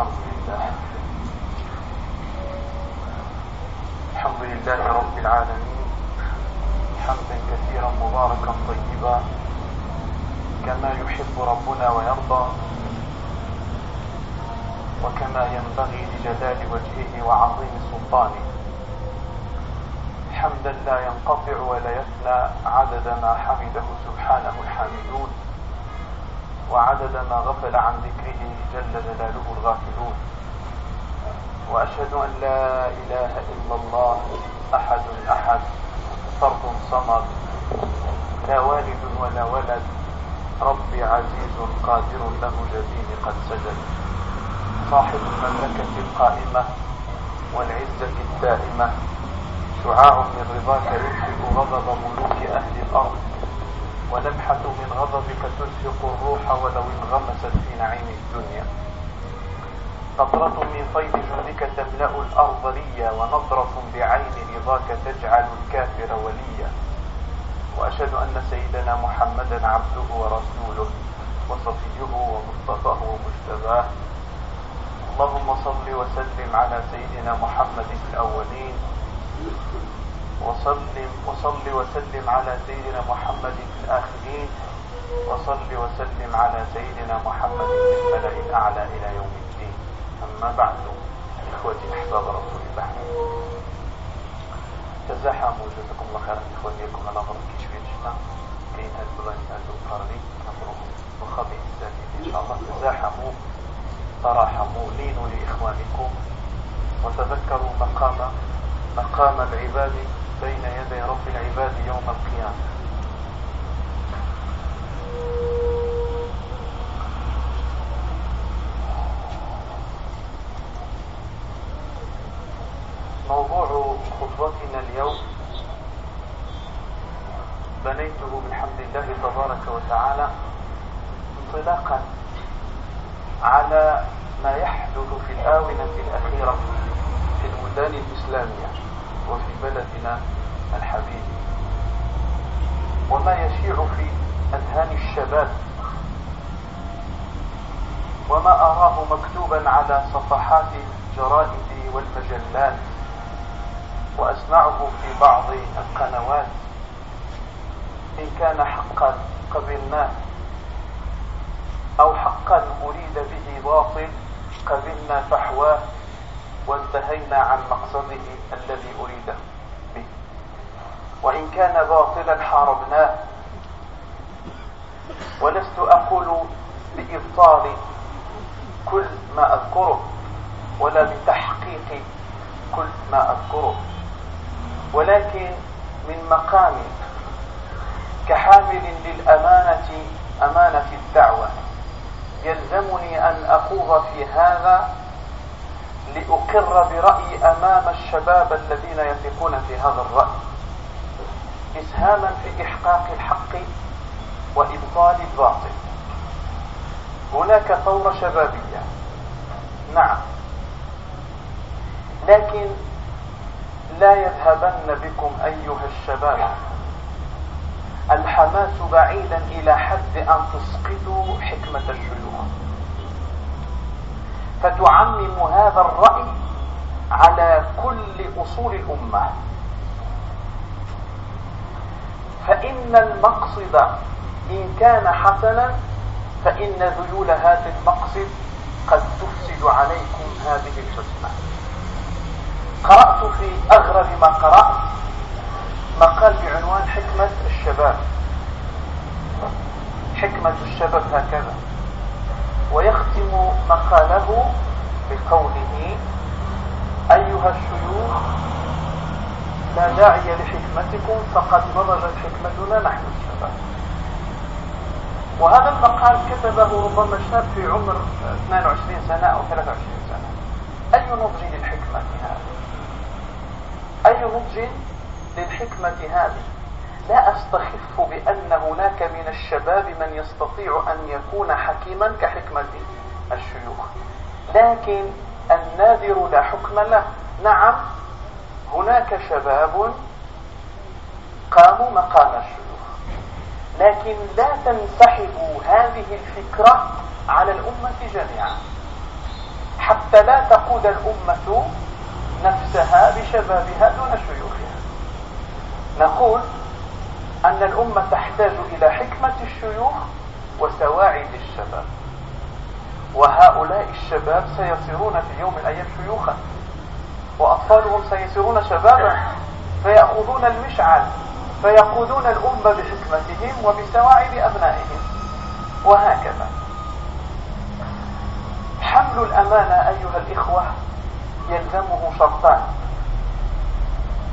الحمد لله. الحمد لله رب العالمين. حمدا كثيرا مباركا طيبا. كما يحب ربنا ويرضى. وكما ينبغي لجلال وجهه وعظيم سلطانه. حمدا لا ينقطع ولا يفنى عدد ما حمده سبحانه الحامدون. وعدد ما غفل عن ذكره جل جلاله الغافلون. وأشهد أن لا إله إلا الله أحد أحد. فرد صمد. لا والد ولا ولد. ربي عزيز قادر له جبين قد سجد. صاحب المملكة القائمة والعزة الدائمة. شعاع من رضاك يطفئ غضب ملوك أهل الأرض. ولمحة من غضبك تزهق الروح ولو انغمست في نعيم الدنيا. قطرة من فيض جودك تملأ الأرض ليا ونظرة بعين رضاك تجعل الكافر وليا. وأشهد أن سيدنا محمدا عبده ورسوله وصفيه ومصطفاه ومجتباه اللهم صل وسلم على سيدنا محمد الأولين. وسلم وصل وسلم على سيدنا محمد في الآخرين. وصل وسلم على سيدنا محمد في الملأ الأعلى إلى يوم الدين. أما بعد إخوتي أحباب رسول الله. تزاحموا جزاكم الله خيرا. إخوتيكم على غرب كشفية جدا كي تنزلوا ينزلوا القرني أمرهم وخبي إن شاء الله. تزاحموا تراحموا لينوا لإخوانكم وتذكروا مقام مقام العباد بين يدي رب العباد يوم القيامة. موضوع خطبتنا اليوم. بنيته بحمد الله تبارك وتعالى انطلاقا على ما يحدث في الآونة الأخيرة في البلدان الإسلامية وفي بلدنا. الحبيب وما يشيع في أذهان الشباب. وما أراه مكتوبا على صفحات الجرائد والمجلات. وأسمعه في بعض القنوات. إن كان حقا قبلناه أو حقا أريد به باطل قبلنا فحواه وانتهينا عن مقصده الذي أريده. وإن كان باطلا حاربناه. ولست أقول بإبطال كل ما أذكره ولا بتحقيق كل ما أذكره. ولكن من مقامي كحامل للأمانة أمانة الدعوة. يلزمني أن أخوض في هذا لأقر برأيي أمام الشباب الذين يثقون في هذا الرأي. إسهاما في إحقاق الحق وإبطال الباطل. هناك ثورة شبابية. نعم. لكن لا يذهبن بكم أيها الشباب. الحماس بعيدا إلى حد أن تسقطوا حكمة الشيوخ فتعمم هذا الرأي على كل أصول الأمة. فإن المقصد إن كان حسنا فإن ذيول هذا المقصد قد تفسد عليكم هذه الحسنى. قرأت في أغرب ما قرأت مقال بعنوان حكمة الشباب. حكمة الشباب هكذا. ويختم مقاله بقوله أيها الشيوخ لا داعي لحكمتكم فقد نضجت حكمتنا نحن الشباب وهذا المقال كتبه ربما شاب في عمر 22 سنة أو 23 سنة. أي نضج للحكمة هذه؟ أي نضج للحكمة هذه؟ لا أستخف بأن هناك من الشباب من يستطيع أن يكون حكيما كحكمة الشيوخ. لكن النادر لا حكم له. نعم هناك شباب قاموا مقام الشيوخ. لكن لا تنسحب هذه الفكرة على الأمة جميعا. حتى لا تقود الأمة نفسها بشبابها دون شيوخها. نقول أن الأمة تحتاج إلى حكمة الشيوخ وسواعد الشباب. وهؤلاء الشباب سيصيرون في يوم من الأيام شيوخا. وأطفالهم سيصيرون شبابا فيأخذون المشعل فيقودون الأمة بحكمتهم وبسواعد أبنائهم. وهكذا. حمل الأمانة أيها الإخوة يلزمه شرطان.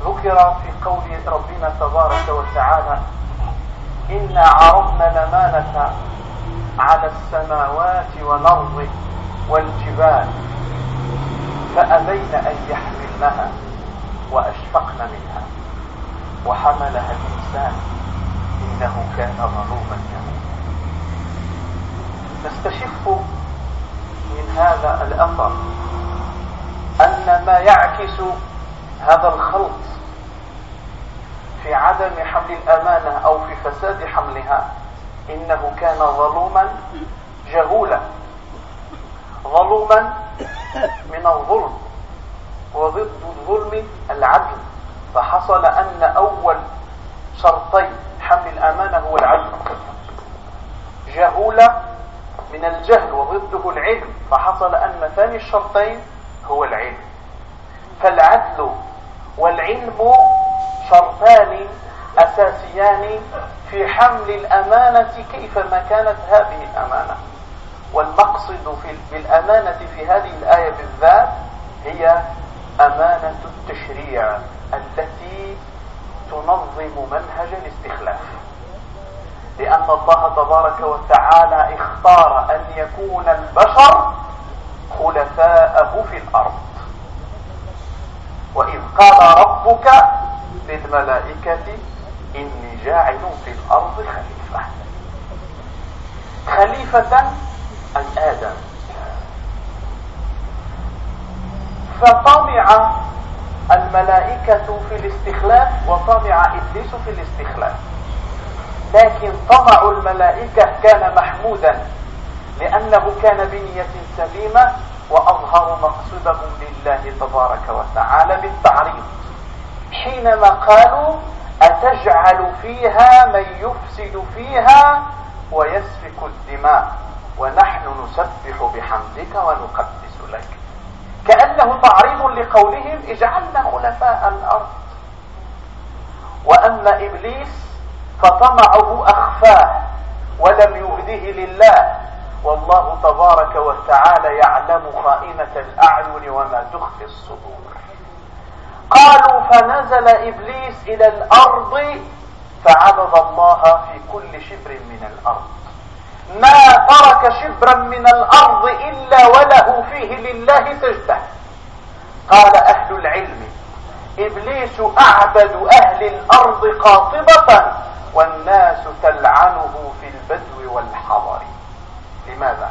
ذكر في قول ربنا تبارك وتعالى إنا عرضنا الأمانة على السماوات والأرض والجبال. فأبين أن يحملنها وأشفقن منها. وحملها الإنسان إنه كان ظلوما جهولا نستشف من هذا الأثر أن ما يعكس هذا الخلط في عدم حمل الأمانة أو في فساد حملها إنه كان ظلوما جهولا. ظلوما من الظلم وضد الظلم العدل. فحصل أن أول شرطي حمل الأمانة هو العدل. جهولة من الجهل وضده العلم. فحصل أن ثاني الشرطين هو العلم. فالعدل والعلم شرطان أساسيان في حمل الأمانة كيفما كانت هذه الأمانة. والمقصد في بالأمانة في هذه الآية بالذات هي أمانة التشريع التي تنظم منهج الاستخلاف. لأن الله تبارك وتعالى اختار أن يكون البشر خلفاءه في الأرض. وإذ قال ربك للملائكة إني جاعل في الأرض خليفة. خليفة أي آدم فطمع الملائكة في الاستخلاف وطمع إبليس في الاستخلاف. لكن طمع الملائكة كان محمودا لأنه كان بنية سليمة وأظهر مقصدهم لله تبارك وتعالى بالتعريض. حينما قالوا أتجعل فيها من يفسد فيها ويسفك الدماء. ونحن نسبح بحمدك ونقدس لك. كأنه تعريض لقولهم اجعلنا خلفاء الأرض. وأما إبليس فطمعه أخفاه ولم يهده لله. والله تبارك وتعالى يعلم خائنة الأعين وما تخفي الصدور. قالوا فنزل إبليس إلى الأرض فعبد الله في كل شبر من الأرض. ما ترك شبرا من الأرض إلا وله فيه لله سجدة. قال أهل العلم إبليس أعبد أهل الأرض قاطبة والناس تلعنه في البدو والحضر. لماذا؟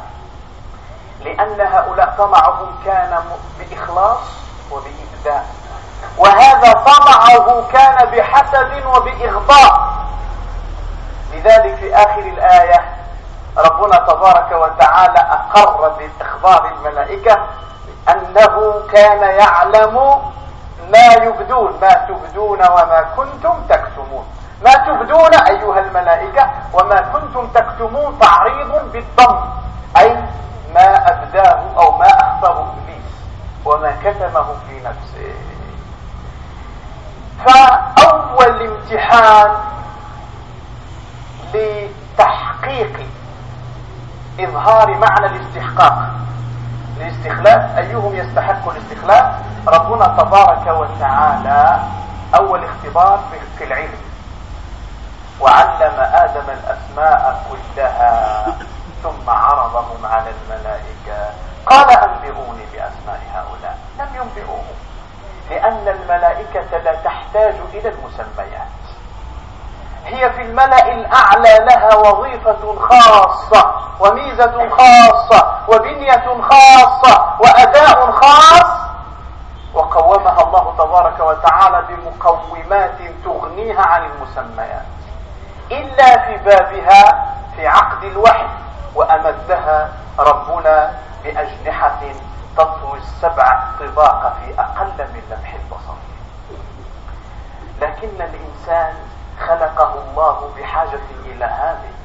لأن هؤلاء طمعهم كان بإخلاص وبإبداء وهذا طمعه كان بحسد وبإغضاء. لذلك في آخر الآية ربنا تبارك وتعالى أقر بإخبار الملائكة أنه كان يعلم ما يبدون ما تبدون وما كنتم تكتمون. ما تبدون أيها الملائكة وما كنتم تكتمون تعريض بالضم أي ما أبداه أو ما أخبره إبليس وما كتمه في نفسه. فأول امتحان لتحقيق إظهار معنى الاستحقاق. الاستخلاف أيهم يستحق الاستخلاف ربنا تبارك وتعالى أول اختبار في العلم. وعلم آدم الأسماء كلها ثم عرضهم على الملائكة. قال أنبئوني بأسماء هؤلاء. لم ينبئوهم لأن الملائكة لا تحتاج إلى المسميات. هي في الملأ الأعلى لها وظيفة خاصة. وميزة خاصة وبنية خاصة وأداء خاص. وقومها الله تبارك وتعالى بمقومات تغنيها عن المسميات. إلا في بابها في عقد الوحي وأمدها ربنا بأجنحة تطوي السبع طباق في أقل من لمح البصر. لكن الإنسان خلقه الله بحاجة إلى هذه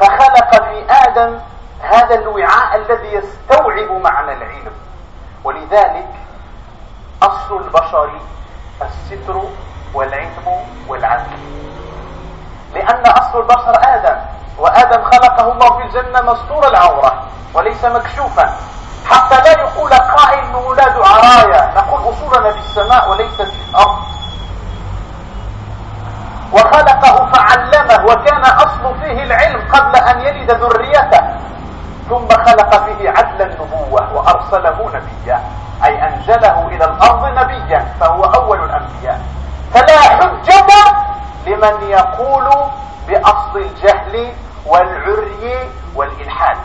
فخلق في آدم هذا الوعاء الذي يستوعب معنى العلم. ولذلك أصل البشر الستر والعلم والعدل لأن أصل البشر آدم وآدم خلقه الله في الجنة مستور العورة وليس مكشوفا. حتى لا يقول قائل أولاد عرايا. نقول أصولنا في السماء وليست في الأرض. وخلقه فعلمه وكان أصل فيه العلم قبل أن يلد ذريته. ثم خلق فيه عدل النبوة وأرسله نبيا أي أنزله إلى الأرض نبيا فهو أول الأنبياء. فلا حجة لمن يقول بأصل الجهل والعري والإلحاد.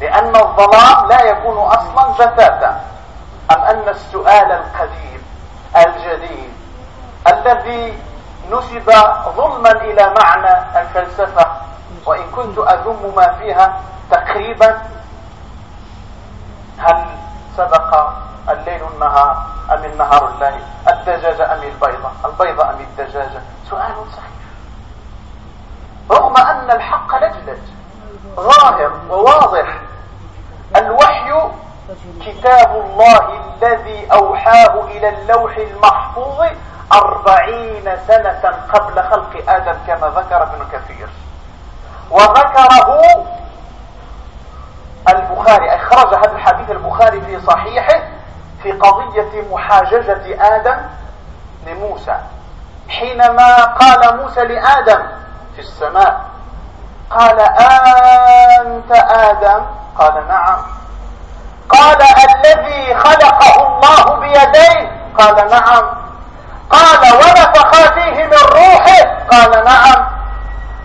لأن الظلام لا يكون أصلا بتاتا أم أن السؤال القديم الجديد الذي نسب ظلما إلى معنى الفلسفة وإن كنت أذم ما فيها تقريبا هل سبق الليل النهار أم النهار الليل؟ الدجاجة أم البيضة؟ البيضة أم الدجاجة؟ سؤال صحيح. رغم أن الحق لجلج ظاهر وواضح الوحي كتاب الله الذي أوحاه إلى اللوح المحفوظ أربعين سنة قبل خلق آدم كما ذكر ابن كثير. وذكره البخاري أخرج هذا الحديث البخاري في صحيحه في قضية محاججة آدم لموسى. حينما قال موسى لآدم في السماء قال أنت آدم؟ قال نعم. قال الذي خلقه الله بيديه؟ قال نعم. قال ونفخ فيه من روحه؟ قال نعم.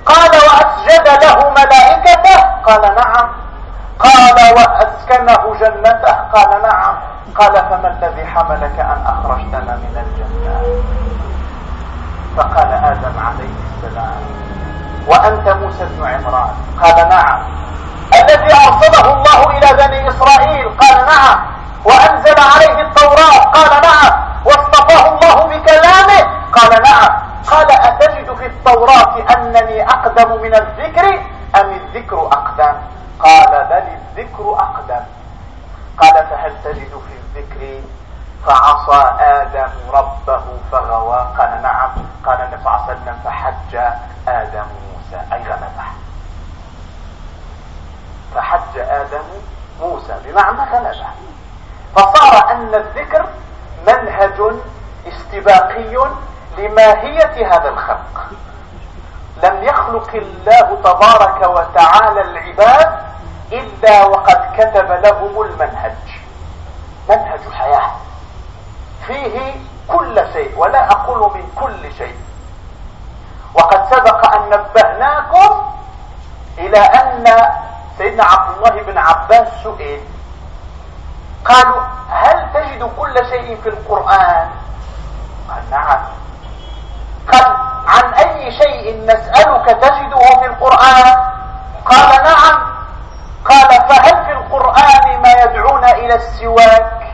قال وأسجد له ملائكته؟ قال نعم. قال وأسكنه جنته؟ قال نعم. قال فما الذي حملك أن أخرجتنا من الجنة؟ فقال آدم عليه السلام. وأنت موسى بن عمران؟ قال نعم. الذي أرسله الله إلى بني إسرائيل؟ قال نعم. وأنزل عليه التوراة؟ قال نعم. واصطفاه الله بكلامه قال نعم. قال أتجد في التوراة أنني أقدم من الذكر أم الذكر أقدم؟ قال بل الذكر أقدم. قال فهل تجد في الذكر فعصى آدم ربه فغوى؟ قال نعم. قال النبي صلى الله عليه وسلم فحج آدم موسى. أي غلبه فحج آدم موسى. بمعنى غلبه فصار أن الذكر منهج استباقي لماهية هذا الخلق. لم يخلق الله تبارك وتعالى العباد إلا وقد كتب لهم المنهج. منهج الحياة. فيه كل شيء ولا أقول من كل شيء. وقد سبق أن نبهناكم إلى أن سيدنا عبد الله بن عباس سئل قالوا هل تجد كل شيء في القرآن؟ نعم. قال عن أي شيء نسألك تجده في القرآن؟ قال نعم. قال فهل في القرآن ما يدعونا إلى السواك؟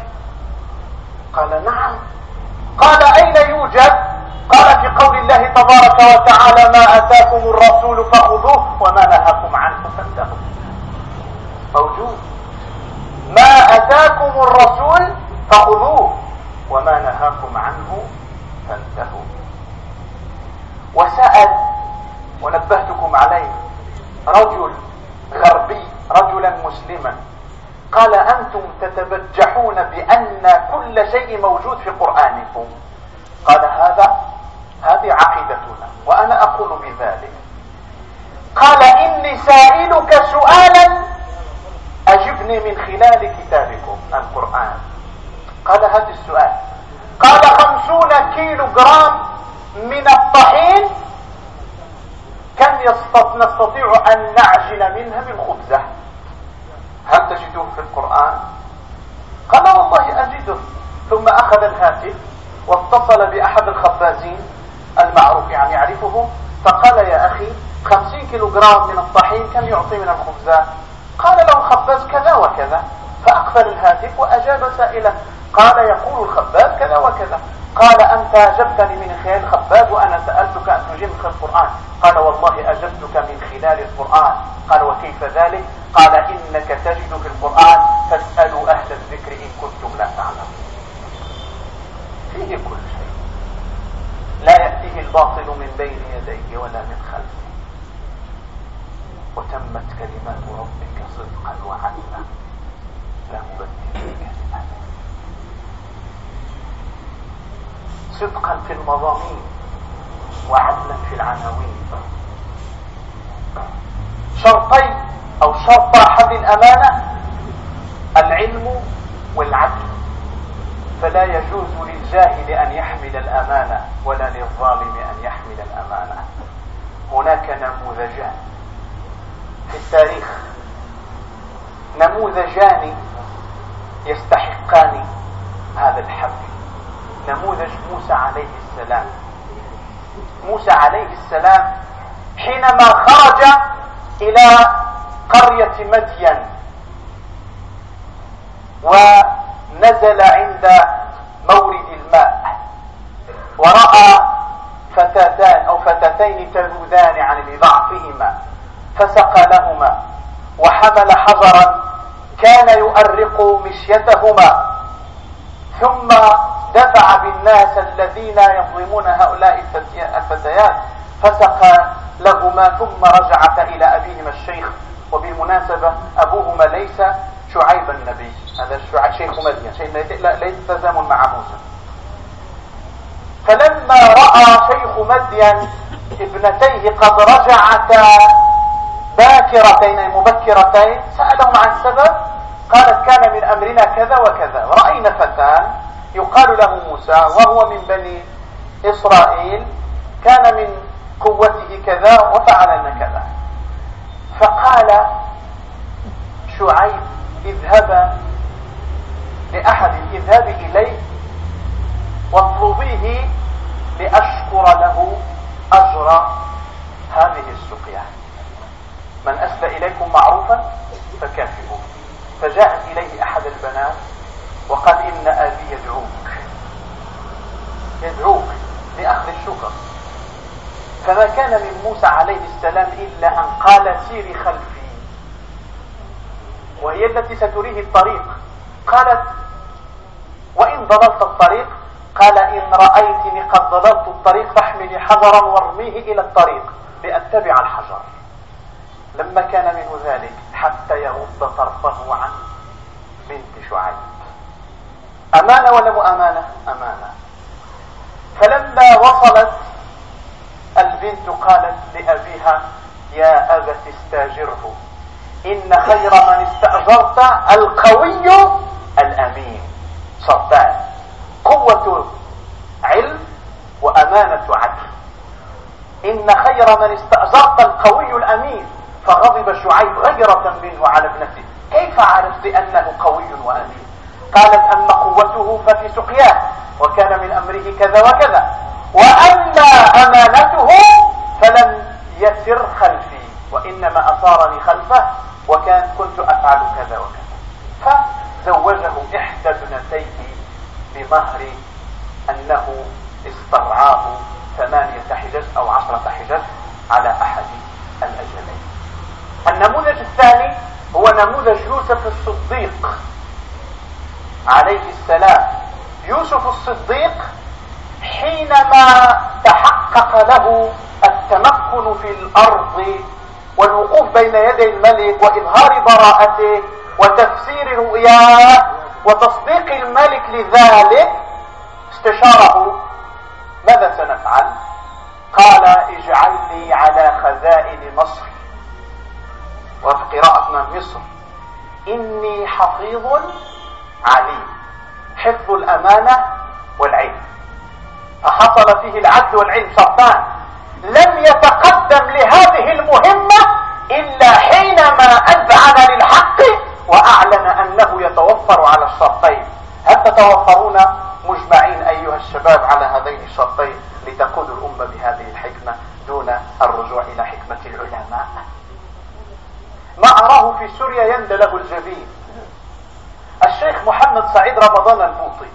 قال نعم. قال أين يوجد؟ قال في قول الله تبارك وتعالى ما أتاكم الرسول فخذوه وما نهاكم عنه فانتهوا. موجود. ما أتاكم الرسول فخذوه وما نهاكم عنه فانتهوا. وسأل ونبهتكم عليه رجل غربي رجلا مسلما قال أنتم تتبجحون بأن كل شيء موجود في قرآنكم. قال هذا هذه عقيدتنا وأنا أقول بذلك. قال إني سائلك سؤالا أجبني من خلال كتابكم القرآن. قال هذا السؤال. قال خمسون كيلو جرام من الطحين؟ كم نستطيع أن نعجن منها من خبزة؟ هل تجده في القرآن؟ قال والله أجده. ثم أخذ الهاتف واتصل بأحد الخبازين المعروف يعني يعرفه فقال يا أخي خمسين كيلو جرام من الطحين كم يعطي من الخبزات قال له خباز وكذا. فأقفل الهاتف وأجاب سائلا قال يقول الخباب كذا وكذا. قال أنت أجبتني من خلال الخباب وأنا سألتك أن خلال القرآن. قال والله أجبتك من خلال القرآن. قال وكيف ذلك؟ قال إنك تجد في القرآن فاسألوا أهل الذكر إن كنتم لا تعلمون. فيه كل شيء. لا يأتيه الباطل من بين يديه ولا من خلفه. وتمت كلمات ربك صدقا وعدلا. لا مبدل صدقا في المضامين وعدلا في العناوين. شرطي أو شرط أحد الأمانة العلم والعدل. فلا يجوز للجاهل أن يحمل الأمانة ولا للظالم أن يحمل الأمانة. هناك نموذجان في التاريخ. نموذجان يستحقان هذا الحمل. نموذج موسى عليه السلام. موسى عليه السلام حينما خرج إلى قرية مدين ونزل عند مورد الماء ورأى فتاتان أو فتاتين تذودان عن لضعفهما فسقى لهما وحمل حجرا كان يؤرق مشيتهما ثم دفع بالناس الذين يظلمون هؤلاء الفتيات فسقى لهما ثم رجعت إلى أبيهما الشيخ. وبالمناسبة أبوهما ليس شعيب النبي. هذا شيخ مدين شيخ ليس تزامن مع موسى. فلما رأى شيخ مدين ابنتيه قد رجعتا باكرتين مبكرتين سألهم عن سبب قالت كان من أمرنا كذا وكذا. ورأينا فتان يقال له موسى وهو من بني إسرائيل كان من قوته كذا وفعلنا كذا. فقال شعيب اذهبا لأحد اذهب إليه واطلبيه لأشكر له أجر هذه السقيا. من أسلى إليكم معروفا فكافئوه. فجاءت إليه أحد البنات وقال إن أبي يدعوك. يدعوك لأخذ الشكر. فما كان من موسى عليه السلام إلا أن قال سيري خلفي. وهي التي ستريه الطريق. قالت وإن ضللت الطريق؟ قال إن رأيتني قد ضللت الطريق فاحملي حجرا وارميه إلى الطريق لأتبع الحجر. لما كان منه ذلك حتى يغض طرفه عن بنت شعيب. أمانة ولا مؤامنة أمانة؟ فلما وصلت البنت قالت لأبيها يا أبت استاجره إن خير من استأجرت القوي الأمين. صرتان قوة علم وأمانة عدل. إن خير من استأجرت القوي الأمين. فغضب شعيب غيرة منه على ابنته. كيف عرفت أنه قوي وأمين؟ قالت أما قوته ففي سقياه وكان من أمره كذا وكذا. وأما أمانته فلم يسر خلفي وإنما أثارني خلفه وكان كنت أفعل كذا وكذا. فزوجه إحدى ابنتيه بمهر أنه استرعاه ثمانية حجج أو عشرة حجج على أحد الأجلين. النموذج الثاني هو نموذج يوسف الصديق. عليه السلام. يوسف الصديق حينما تحقق له التمكن في الأرض والوقوف بين يدي الملك وإظهار براءته وتفسير رؤياه وتصديق الملك لذلك استشاره ماذا سنفعل؟ قال اجعل لي على خزائن مصر وفي قراءتنا مصر. إني حفيظ عليم حفظ الأمانة والعلم. فحصل فيه العدل والعلم شرطان لم يتقدم لهذه المهمة إلا حينما أذعن للحق وأعلن أنه يتوفر على الشرطين. هل تتوفرون مجمعين أيها الشباب على هذين الشرطين لتقودوا الأمة بهذه الحكمة دون الرجوع إلى حكمة العلماء؟ ما أراه في سوريا يندى له الجبين. الشيخ محمد سعيد رمضان البوطي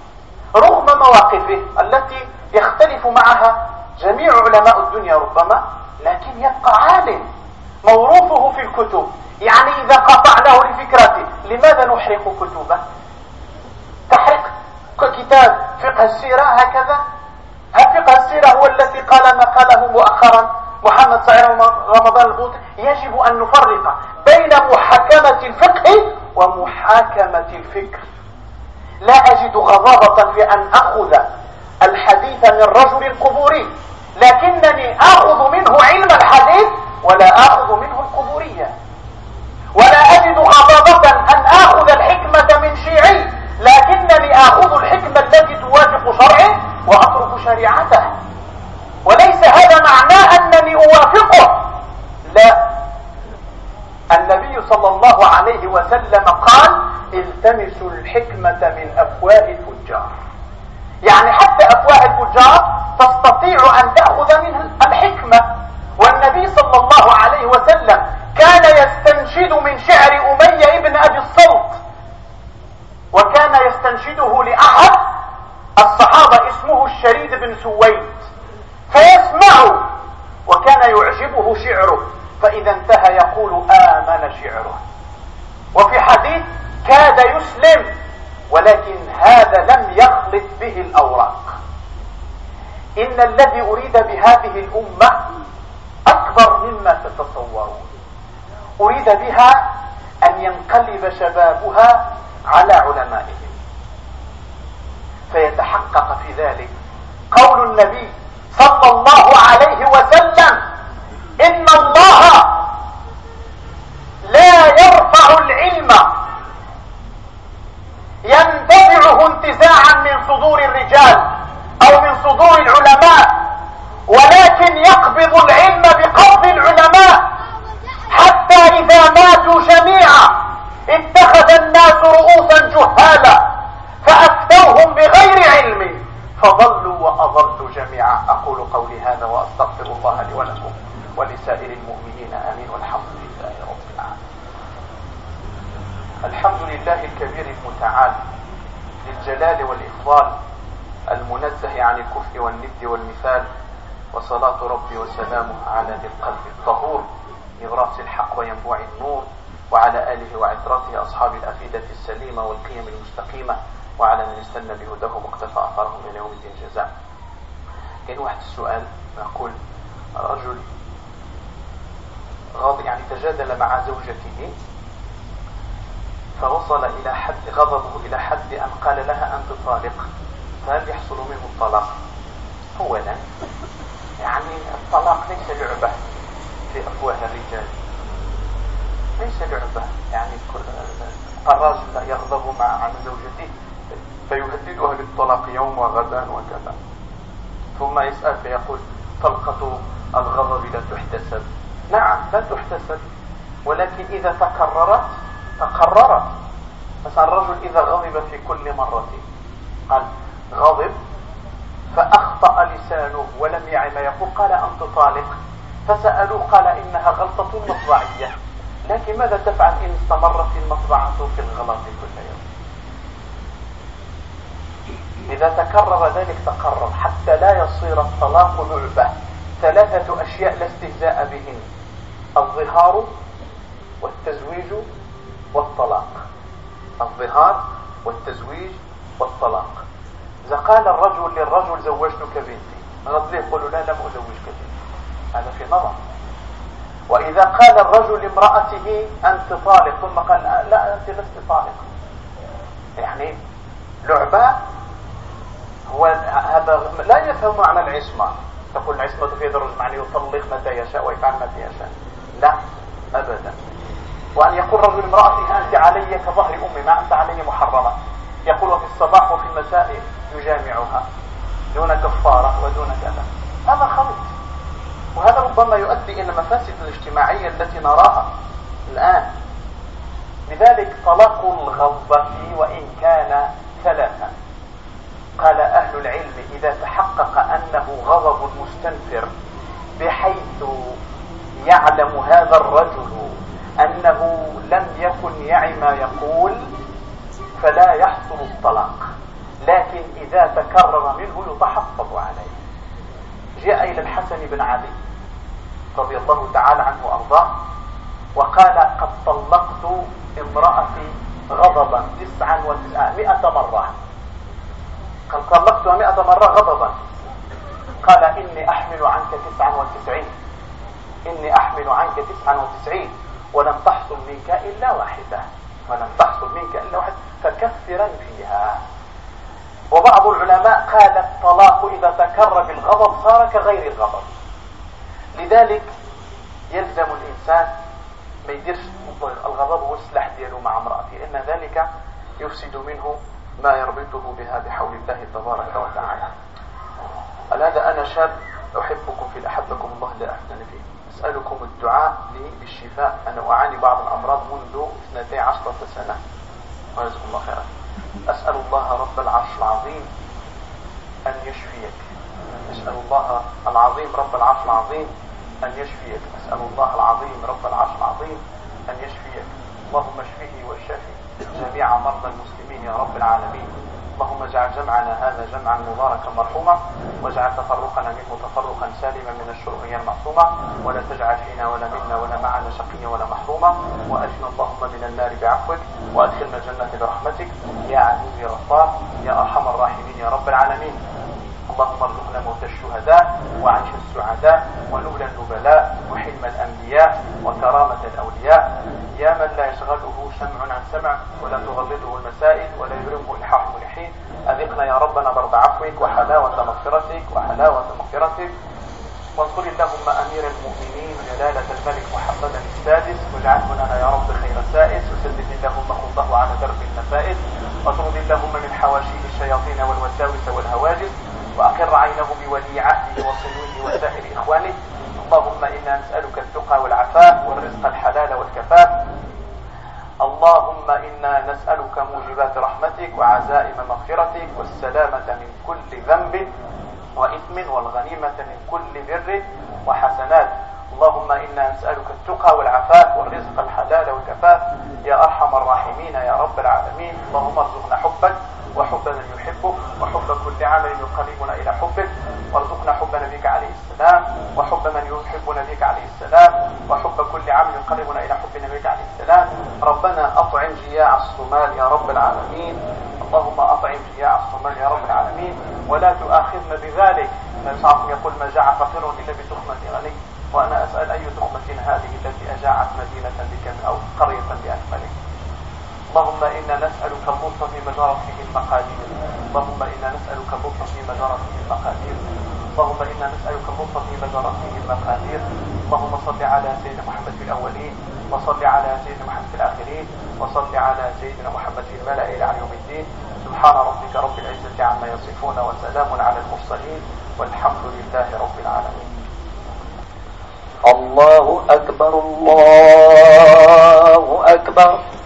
رغم مواقفه التي يختلف معها جميع علماء الدنيا ربما لكن يبقى عالم موروثه في الكتب. يعني إذا قطعناه لفكرته لماذا نحرق كتبه؟ تحرق كتاب فقه السيرة هكذا؟ هل فقه السيرة هو الذي قال ما قاله مؤخرا محمد سعيد رمضان البوطي يجب أن نفرق بين محاكمة الفقه ومحاكمة الفكر. لا أجد غضاضة في أن أخذ الحديث من رجل قبوري لكنني آخذ منه علم الحديث ولا آخذ منه القبورية. ولا أجد غضاضة أن آخذ الحكمة من شيعي لكنني آخذ الحكمة التي توافق شرعه وأترك شريعته. وليس هذا معناه أنني أوافقه. لا صلى الله عليه وسلم قال التمسوا الحكمة من أفواه الفجار. يعني حتى أفواه الفجار تستطيع أن تأخذ منه الحكمة. والنبي صلى الله عليه وسلم كان يستنشد من شعر أمية ابن أبي الصلت وكان يستنشده لأحد الصحابة اسمه الشريد بن سويد فيسمع وكان يعجبه شعره. فإذا انتهى يقول آمن شعره. وفي حديث كاد يسلم ولكن هذا لم يخلط به الأوراق. إن الذي أريد بهذه الأمة أكبر مما تتصورون. أريد بها أن ينقلب شبابها على علمائهم. فيتحقق في ذلك قول النبي صلى الله عليه وسلم إن الله لا يرفع العلم ينتزعه انتزاعا من صدور الرجال أو من صدور العلماء ولكن يقبض العلم بقبض العلماء حتى اذا ماتوا جميعا اتخذ الناس رؤوسا جهالا فافتوهم بغير علم فضلوا واضلوا جميعا أقول قولي هذا واستغفر الله لي ولكم ولسائر امين والحمد لله رب العالمين. الحمد لله الكبير المتعال للجلال والافضال المنزه عن الكفر والند والمثال وصلاة ربي وسلامه على ذي القلب الطهور نغراس الحق وينبوع النور وعلى آله وعترته أصحاب الأفئدة السليمة والقيم المستقيمة وعلى من استنى بهداه واقتفى أثرهم إلى يوم الدين جزاء. كان واحد السؤال نقول رجل غاضب يعني تجادل مع زوجته فوصل إلى حد غضبه إلى حد أن قال لها أنت طالق. فهل يحصل منه الطلاق. أولا يعني الطلاق ليس لعبة في أفواه الرجال. ليس لعبة يعني الرجل يغضب مع عن زوجته فيهددها بالطلاق يوم وغدا وكذا. ثم يسأل فيقول طلقة الغضب لا تحتسب. نعم لا تحتسب. ولكن إذا تكررت تقررت. مثلا الرجل إذا غضب في كل مرة. قال غضب فأخطأ لسانه ولم يعي ما يقول. قال أنت طالق. فسألوه قال إنها غلطة مطبعية. لكن ماذا تفعل إن استمرت المطبعة في الغلط كل يوم؟ إذا تكرر ذلك تقرر. حتى لا يصير الطلاق لعبة. ثلاثة أشياء لا استهزاء بهن. الظهار والتزويج والطلاق. الظهار والتزويج والطلاق. إذا قال الرجل للرجل زوجتك بنتي غض يقول لا لم أزوجك بنتي. هذا في نظر. وإذا قال الرجل لامرأته أنت طالق ثم قال لا أنت لست طالق. يعني لعبة هو هذا لا يفهم معنى العصمة. تقول العصمة في يد الرجل معنى يطلق متى يشاء ويفعل متى يشاء. لا أبدا. وأن يقول رجل امرأته أنت علي كظهر أمي ما أنت علي محرمة. يقول في الصباح وفي المساء يجامعها دون كفارة ودون كذا. هذا خلط. وهذا ربما يؤدي إلى المفاسد الاجتماعية التي نراها الآن. لذلك طلاق الغضبة وإن كان ثلاثا. قال أهل العلم إذا تحقق أنه غضب مستنفر بحيث يعلم هذا الرجل أنه لم يكن يعي ما يقول فلا يحصل الطلاق. لكن إذا تكرر منه يتحفظ عليه. جاء إلى الحسن بن علي رضي الله تعالى عنه وأرضاه وقال قد طلقت امرأتي غضبا تسعا وتسعمائة مرة. قال طلقتها مئة مرة غضبا. قال إني أحمل عنك تسعا وتسعين. إني أحمل عنك تسعا وتسعين ولم تحصل منك إلا واحدة. ولم تحصل منك إلا واحدة. فكثرا فيها. وبعض العلماء قال الطلاق إذا تكرر بالغضب صار كغير الغضب. لذلك يلزم الإنسان ما يديرش الغضب هو السلاح ديالو مع امرأته لأن ذلك يفسد منه ما يربطه بها بحول الله تبارك وتعالى. هذا أنا شاب أحبكم في أحبكم الله لا أحسن فيه. أسألكم الدعاء لي بالشفاء أنا أعاني بعض الأمراض منذ 12 سنة. وجزاكم الله خيرا. أسأل الله رب العرش العظيم أن يشفيك. أسأل الله العظيم رب العرش العظيم أن يشفيك. أسأل الله العظيم رب العرش العظيم أن يشفيك. اللهم اشفه واشفي جميع مرضى المسلمين يا رب العالمين. اللهم اجعل جمعنا هذا جمعا مباركا مرحوما واجعل تفرقنا منه تفرقا سالما من الشرور المعصومة ولا تجعل فينا ولا منا ولا معنا شقيا ولا محروما. وأجنا اللهم من النار بعفوك وأدخلنا الجنة برحمتك. يا عزيز يا غفار يا أرحم الراحمين يا رب العالمين. اللهم ارزقنا موت الشهداء وعيش السعداء ونبل النبلاء وحلم الأنبياء وكرامة الأولياء. يا من لا يشغله سمع عن سمع ولا تغلطه المسائل ولا يدرمه الحاح ملحين أذقنا يا ربنا برد عفوك وحلاوة مغفرتك وحلاوة مغفرتك. وانصر اللهم أمير المؤمنين جلالة الملك محمدا السادس. واجعله لنا يا رب خير سائس. وسدد اللهم خطه على درب النفائس. واطرد اللهم من حواشيه الشياطين والوساوس والهواجس. وأقر عينه بولي عهده وصنوه وسائر إخوانه. اللهم إنا نسألك التقى والعفاف والرزق الحلال والكفاف. اللهم إنا نسألك موجبات رحمتك وعزائم مغفرتك والسلامة من كل ذنب وإثم والغنيمة من كل بر وحسنات. اللهم إنا نسألك التقى والعفاف والرزق الحلال والكفاف. يا أرحم الراحمين يا رب العالمين. اللهم ارزقنا حبك وحب من يحبك وحب كل عمل يقربنا إلى حبك وارزقنا حب نبيك عليه السلام وحب من يحب نبيك عليه السلام وحب كل عمل يقربنا إلى حب نبيك عليه السلام. ربنا أطعم جياع الصومال يا رب العالمين. اللهم أطعم جياع الصومال يا رب العالمين. ولا تؤاخذنا بذلك. فالشعب يقول ما جاع فقير إلا بتخمة غني. وأنا أسأل أي تخمة هذه التي أجاعت مدينة بك أو قرية بأكمله اللهم إنا نسألك اللطف في مجرى فيه المقادير. اللهم إنا نسألك اللطف في مجرى فيه المقادير. اللهم إنا نسألك اللطف في مجرى فيه المقادير. اللهم صل على سيدنا محمد في الأولين وصل على سيدنا محمد في الآخرين وصل على سيدنا محمد في الملأ إلى يوم الدين. سبحان ربك رب العزة عما يصفون وسلام على المرسلين. والحمد لله رب العالمين. الله أكبر الله أكبر.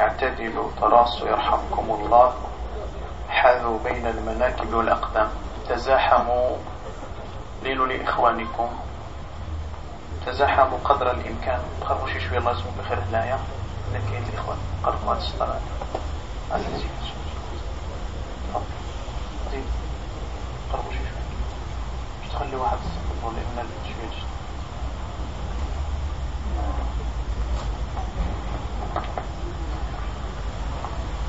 اعتدلوا تراصوا يرحمكم الله. حاذوا بين المناكب والأقدام. تزاحموا ليلوا لإخوانكم تزاحموا قدر الإمكان. قربوا شي شوية الله يسمو بخير هنايا. لكن الإخوان قربوا هذا الصلاة قربوا شي شوية. مش تخلي واحد الصلاة لأن شوية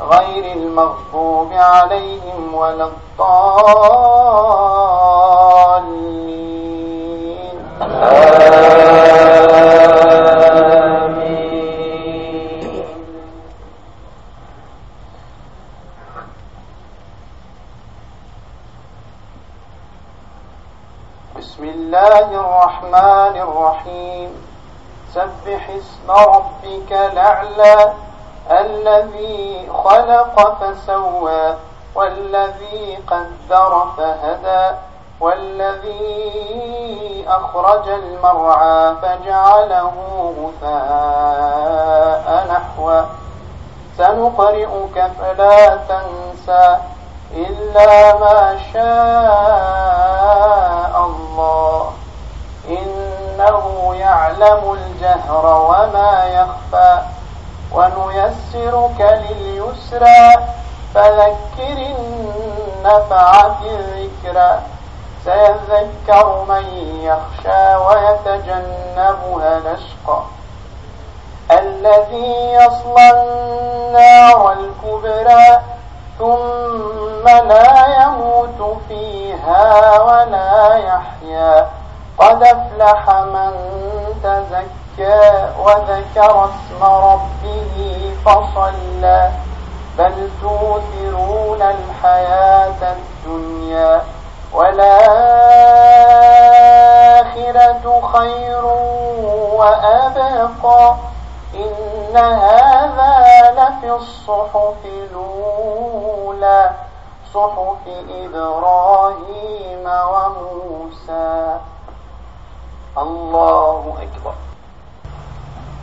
غير المغضوب عليهم ولا الضالين. آمين. بسم الله الرحمن الرحيم. سبح اسم ربك الأعلى. الذي خلق فسوى والذي قدر فهدى والذي أخرج المرعى فجعله غثاء نحوا سنقرئك فلا تنسى إلا ما شاء الله. إنه يعلم الجهر وما يخفى. ونيسرك لليسرى فذكر النفعة الذكرى. سيذكر من يخشى ويتجنبها الأشقى. الذي يصلى النار الكبرى ثم لا يموت فيها ولا يحيا. قد أفلح من تزكى وذكر اسم ربه فصلى بل توثرون الحياة الدنيا والآخرة خير وأبقى إن هذا لفي الصحف الأولى صحف إبراهيم وموسى. الله أكبر.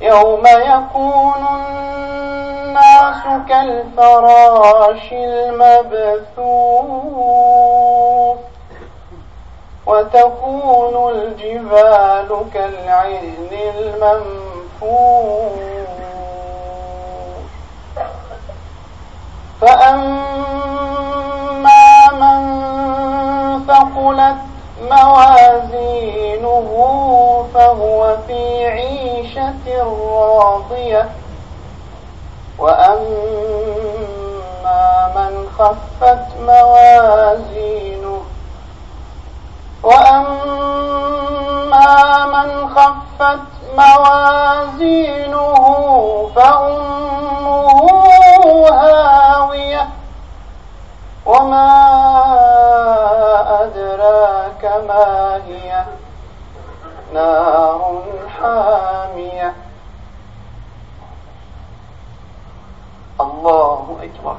يوم يكون الناس كالفراش المبثوث وتكون الجبال كالعهن المنفوث فأما من ثقلت موازينه فهو في عيشة راضية. وأما من خفت موازينه وأما من خفت موازينه فأمه هاوية. وما أدراك ما هي نار حامية. الله أكبر.